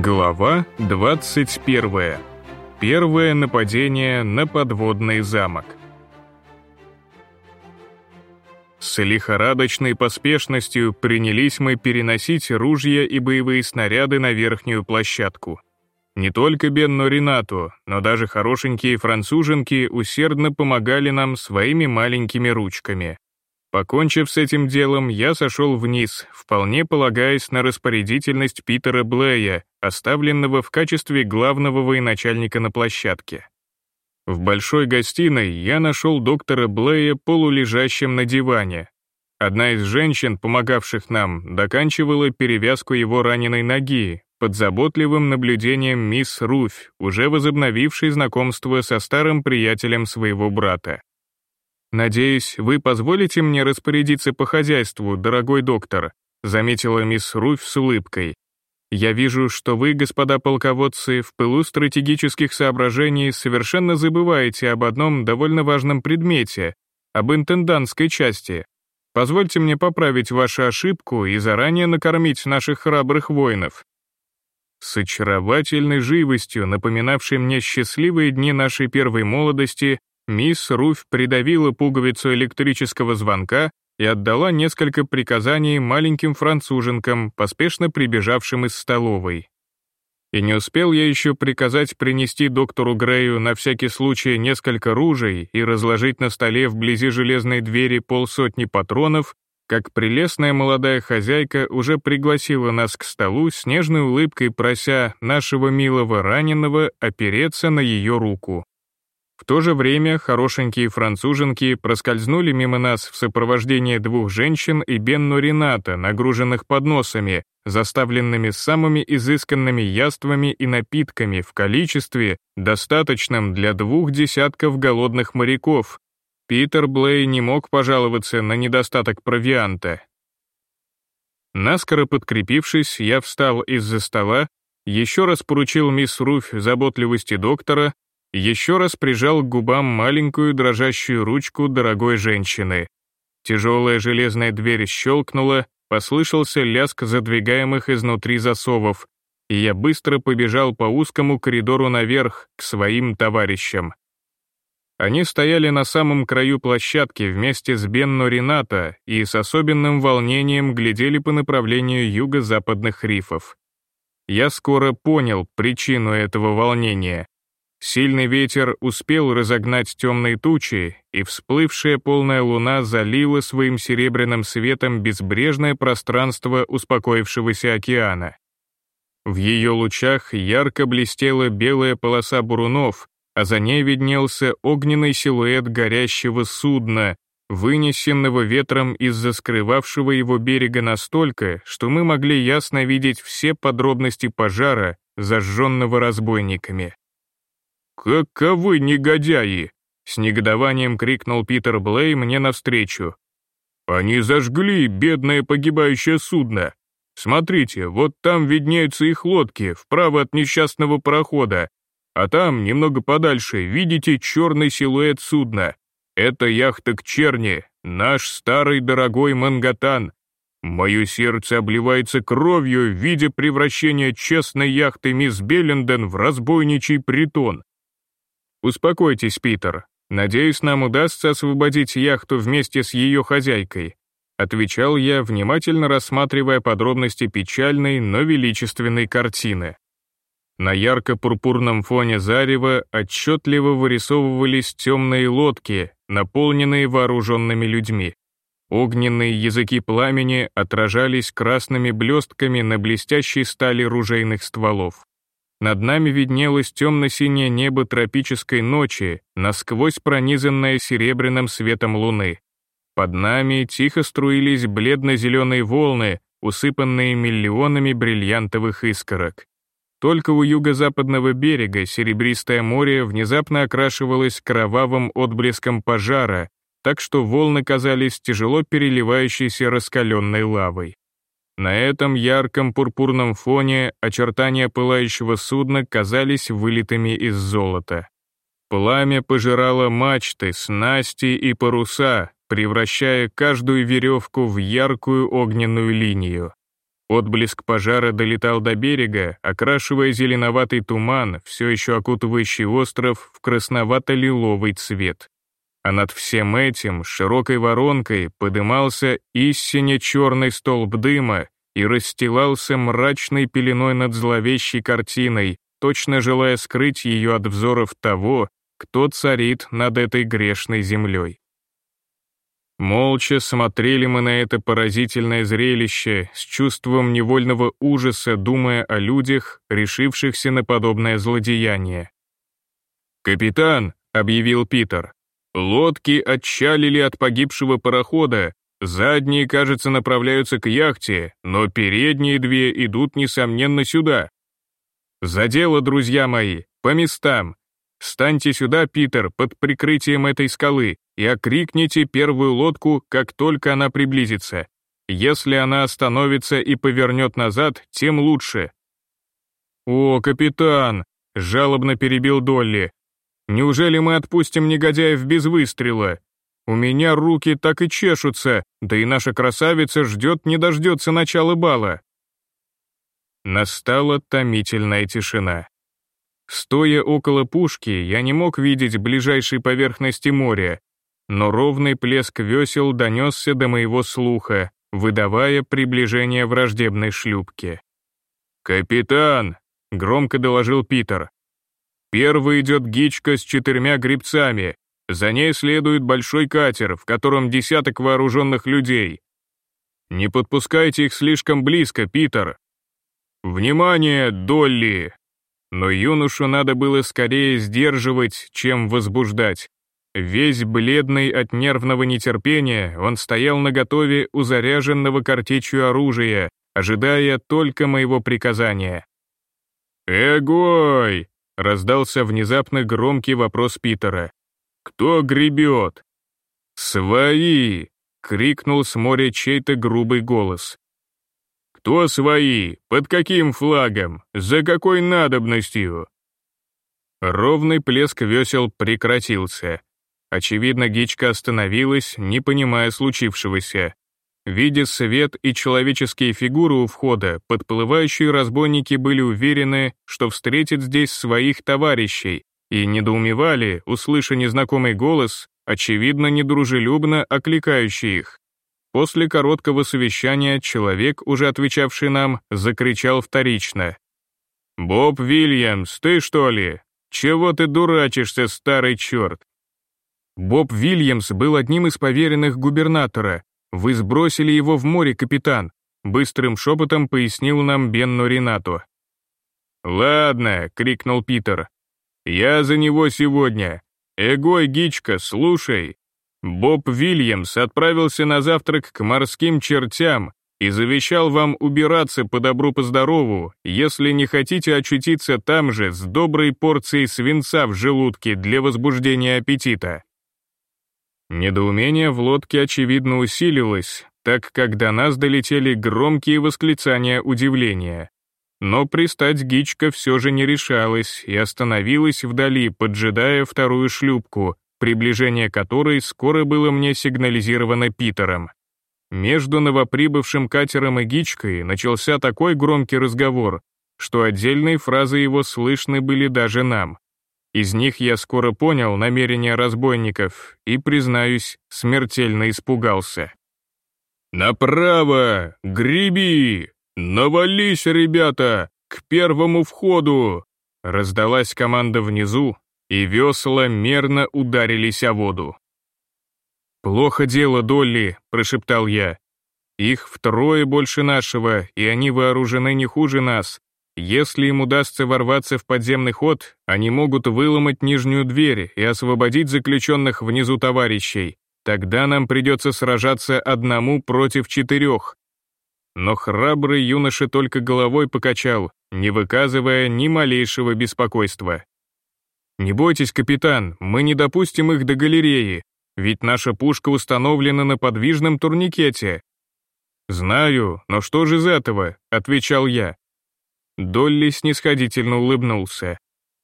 Глава 21. Первое нападение на подводный замок. С лихорадочной поспешностью принялись мы переносить ружья и боевые снаряды на верхнюю площадку. Не только Бенно Ренато, но даже хорошенькие француженки усердно помогали нам своими маленькими ручками. Покончив с этим делом, я сошел вниз, вполне полагаясь на распорядительность Питера Блея, оставленного в качестве главного военачальника на площадке. В большой гостиной я нашел доктора Блея полулежащим на диване. Одна из женщин, помогавших нам, доканчивала перевязку его раненой ноги, под заботливым наблюдением мисс Руфь, уже возобновившей знакомство со старым приятелем своего брата. «Надеюсь, вы позволите мне распорядиться по хозяйству, дорогой доктор», заметила мисс Руфь с улыбкой. «Я вижу, что вы, господа полководцы, в пылу стратегических соображений совершенно забываете об одном довольно важном предмете, об интендантской части. Позвольте мне поправить вашу ошибку и заранее накормить наших храбрых воинов». С очаровательной живостью, напоминавшей мне счастливые дни нашей первой молодости, Мисс Руфь придавила пуговицу электрического звонка и отдала несколько приказаний маленьким француженкам, поспешно прибежавшим из столовой. И не успел я еще приказать принести доктору Грею на всякий случай несколько ружей и разложить на столе вблизи железной двери полсотни патронов, как прелестная молодая хозяйка уже пригласила нас к столу с нежной улыбкой, прося нашего милого раненого опереться на ее руку. В то же время хорошенькие француженки проскользнули мимо нас в сопровождении двух женщин и Бенну Рената, нагруженных подносами, заставленными самыми изысканными яствами и напитками в количестве, достаточном для двух десятков голодных моряков. Питер Блей не мог пожаловаться на недостаток провианта. Наскоро подкрепившись, я встал из-за стола, еще раз поручил мисс Руфь заботливости доктора, еще раз прижал к губам маленькую дрожащую ручку дорогой женщины. Тяжелая железная дверь щелкнула, послышался лязг задвигаемых изнутри засовов, и я быстро побежал по узкому коридору наверх, к своим товарищам. Они стояли на самом краю площадки вместе с Бенно Рената и с особенным волнением глядели по направлению юго-западных рифов. Я скоро понял причину этого волнения. Сильный ветер успел разогнать темные тучи, и всплывшая полная луна залила своим серебряным светом безбрежное пространство успокоившегося океана. В ее лучах ярко блестела белая полоса бурунов, а за ней виднелся огненный силуэт горящего судна, вынесенного ветром из-за скрывавшего его берега настолько, что мы могли ясно видеть все подробности пожара, зажженного разбойниками. «Каковы негодяи!» — с негодованием крикнул Питер Блей мне навстречу. «Они зажгли бедное погибающее судно. Смотрите, вот там виднеются их лодки, вправо от несчастного парохода, а там, немного подальше, видите черный силуэт судна. Это яхта к черни, наш старый дорогой Мангатан. Мое сердце обливается кровью, видя превращение честной яхты мисс Белленден в разбойничий притон. «Успокойтесь, Питер. Надеюсь, нам удастся освободить яхту вместе с ее хозяйкой», отвечал я, внимательно рассматривая подробности печальной, но величественной картины. На ярко-пурпурном фоне зарева отчетливо вырисовывались темные лодки, наполненные вооруженными людьми. Огненные языки пламени отражались красными блестками на блестящей стали ружейных стволов. Над нами виднелось темно-синее небо тропической ночи, насквозь пронизанное серебряным светом луны. Под нами тихо струились бледно-зеленые волны, усыпанные миллионами бриллиантовых искорок. Только у юго-западного берега серебристое море внезапно окрашивалось кровавым отблеском пожара, так что волны казались тяжело переливающейся раскаленной лавой. На этом ярком пурпурном фоне очертания пылающего судна казались вылитыми из золота. Пламя пожирало мачты, снасти и паруса, превращая каждую веревку в яркую огненную линию. Отблеск пожара долетал до берега, окрашивая зеленоватый туман, все еще окутывающий остров, в красновато-лиловый цвет. А над всем этим, широкой воронкой, подымался истинно черный столб дыма и расстилался мрачной пеленой над зловещей картиной, точно желая скрыть ее от взоров того, кто царит над этой грешной землей. Молча смотрели мы на это поразительное зрелище с чувством невольного ужаса, думая о людях, решившихся на подобное злодеяние. «Капитан», — объявил Питер, — «лодки отчалили от погибшего парохода, задние, кажется, направляются к яхте, но передние две идут, несомненно, сюда. За дело, друзья мои, по местам, Станьте сюда, Питер, под прикрытием этой скалы и окрикните первую лодку, как только она приблизится. Если она остановится и повернет назад, тем лучше». «О, капитан!» — жалобно перебил Долли. «Неужели мы отпустим негодяев без выстрела? У меня руки так и чешутся, да и наша красавица ждет не дождется начала бала». Настала томительная тишина. Стоя около пушки, я не мог видеть ближайшей поверхности моря, но ровный плеск весел донесся до моего слуха, выдавая приближение враждебной шлюпки. «Капитан!» — громко доложил Питер. «Первый идет гичка с четырьмя грибцами, за ней следует большой катер, в котором десяток вооруженных людей. Не подпускайте их слишком близко, Питер. Внимание, Долли! Но юношу надо было скорее сдерживать, чем возбуждать. Весь бледный от нервного нетерпения, он стоял наготове у заряженного картечью оружия, ожидая только моего приказания. «Эгой!» — раздался внезапно громкий вопрос Питера. «Кто гребет?» «Свои!» — крикнул с моря чей-то грубый голс. Кто свои? Под каким флагом? За какой надобностью?» Ровный плеск весел прекратился. Очевидно, Гичка остановилась, не понимая случившегося. Видя свет и человеческие фигуры у входа, подплывающие разбойники были уверены, что встретят здесь своих товарищей, и недоумевали, услыша незнакомый голос, очевидно, недружелюбно окликающий их. После короткого совещания человек, уже отвечавший нам, закричал вторично. «Боб Вильямс, ты что ли? Чего ты дурачишься, старый черт?» Боб Вильямс был одним из поверенных губернатора. Вы сбросили его в море, капитан, быстрым шепотом пояснил нам Бенно Ренато. «Ладно», — крикнул Питер. «Я за него сегодня. Эгой, Гичка, слушай, Боб Вильямс отправился на завтрак к морским чертям и завещал вам убираться по добру по здорову, если не хотите очутиться там же с доброй порцией свинца в желудке для возбуждения аппетита. Недоумение в лодке очевидно усилилось, так как до нас долетели громкие восклицания удивления. Но пристать Гичка все же не решалась и остановилась вдали, поджидая вторую шлюпку, приближение которой скоро было мне сигнализировано Питером. Между новоприбывшим катером и Гичкой начался такой громкий разговор, что отдельные фразы его слышны были даже нам. Из них я скоро понял намерения разбойников и, признаюсь, смертельно испугался. «Направо! Греби! Навались, ребята! К первому входу!» Раздалась команда внизу, и весла мерно ударились о воду. «Плохо дело, Долли», — прошептал я. «Их втрое больше нашего, и они вооружены не хуже нас. Если им удастся ворваться в подземный ход, они могут выломать нижнюю дверь и освободить заключенных внизу товарищей. Тогда нам придется сражаться одному против четырех». Но храбрый юноша только головой покачал, не выказывая ни малейшего беспокойства. «Не бойтесь, капитан, мы не допустим их до галереи, ведь наша пушка установлена на подвижном турникете». «Знаю, но что же из этого?» — отвечал я. Долли снисходительно улыбнулся.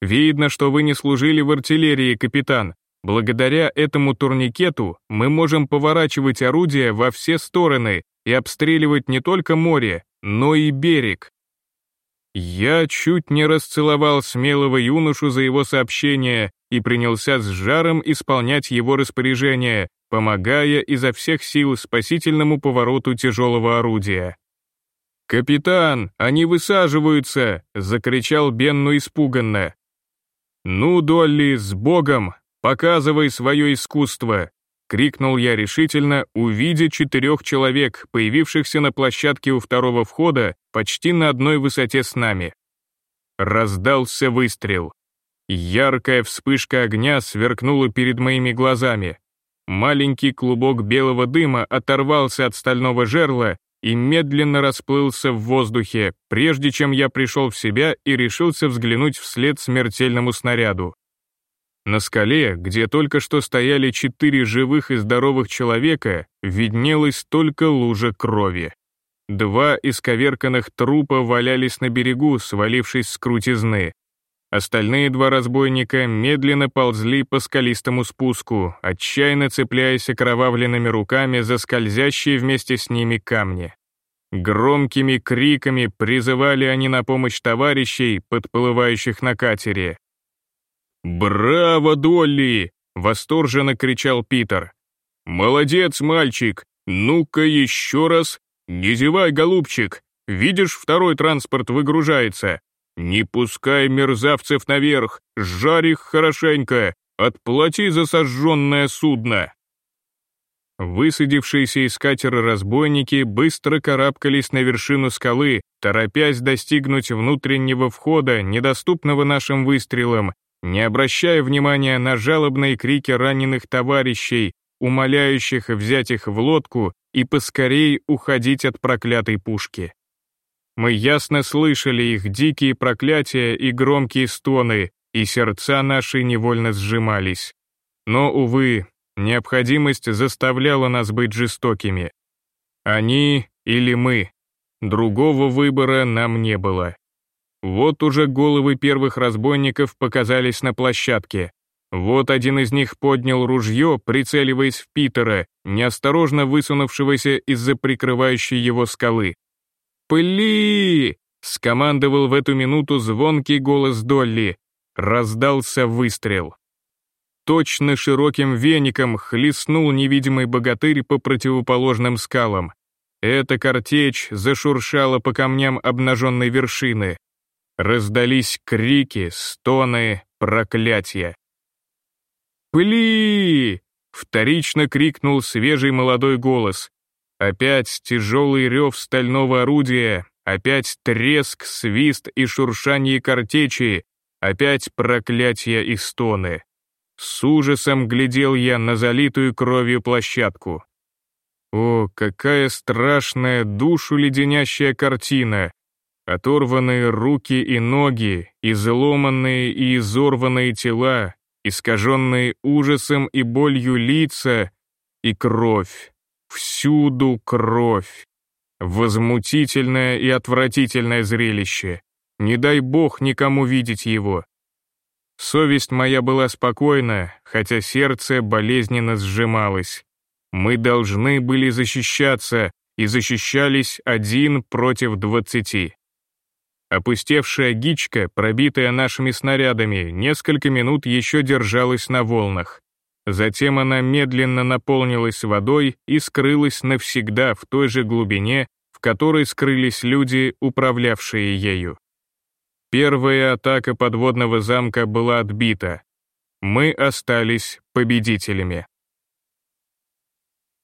«Видно, что вы не служили в артиллерии, капитан. Благодаря этому турникету мы можем поворачивать орудия во все стороны, и обстреливать не только море, но и берег. Я чуть не расцеловал смелого юношу за его сообщение и принялся с жаром исполнять его распоряжение, помогая изо всех сил спасительному повороту тяжелого орудия. «Капитан, они высаживаются!» — закричал Бенну испуганно. «Ну, Долли, с Богом! Показывай свое искусство!» — крикнул я решительно, увидя четырех человек, появившихся на площадке у второго входа почти на одной высоте с нами. Раздался выстрел. Яркая вспышка огня сверкнула перед моими глазами. Маленький клубок белого дыма оторвался от стального жерла и медленно расплылся в воздухе, прежде чем я пришел в себя и решился взглянуть вслед смертельному снаряду. На скале, где только что стояли четыре живых и здоровых человека, виднелась только лужа крови. Два исковерканных трупа валялись на берегу, свалившись с крутизны. Остальные два разбойника медленно ползли по скалистому спуску, отчаянно цепляясь окровавленными руками за скользящие вместе с ними камни. Громкими криками призывали они на помощь товарищей, подплывающих на катере. «Браво, Долли!» — восторженно кричал Питер. «Молодец, мальчик! Ну-ка еще раз! Не зевай, голубчик! Видишь, второй транспорт выгружается! Не пускай мерзавцев наверх, жарь их хорошенько, отплати за сожженное судно!» Высадившиеся из катера разбойники быстро карабкались на вершину скалы, торопясь достигнуть внутреннего входа, недоступного нашим выстрелам, не обращая внимания на жалобные крики раненых товарищей, умоляющих взять их в лодку и поскорей уходить от проклятой пушки. Мы ясно слышали их дикие проклятия и громкие стоны, и сердца наши невольно сжимались. Но, увы, необходимость заставляла нас быть жестокими. Они или мы. Другого выбора нам не было. Вот уже головы первых разбойников показались на площадке. Вот один из них поднял ружье, прицеливаясь в Питера, неосторожно высунувшегося из-за прикрывающей его скалы. «Пыли!» — скомандовал в эту минуту звонкий голос Долли. Раздался выстрел. Точно широким веником хлестнул невидимый богатырь по противоположным скалам. Эта картечь зашуршала по камням обнаженной вершины. Раздались крики, стоны, проклятия. «Пыли!» — вторично крикнул свежий молодой голос. Опять тяжелый рев стального орудия, опять треск, свист и шуршание картечи, опять проклятия и стоны. С ужасом глядел я на залитую кровью площадку. О, какая страшная, душу леденящая картина! Оторванные руки и ноги, изломанные и изорванные тела, искаженные ужасом и болью лица и кровь. Всюду кровь. Возмутительное и отвратительное зрелище. Не дай бог никому видеть его. Совесть моя была спокойна, хотя сердце болезненно сжималось. Мы должны были защищаться, и защищались один против двадцати. Опустевшая гичка, пробитая нашими снарядами, несколько минут еще держалась на волнах. Затем она медленно наполнилась водой и скрылась навсегда в той же глубине, в которой скрылись люди, управлявшие ею. Первая атака подводного замка была отбита. Мы остались победителями.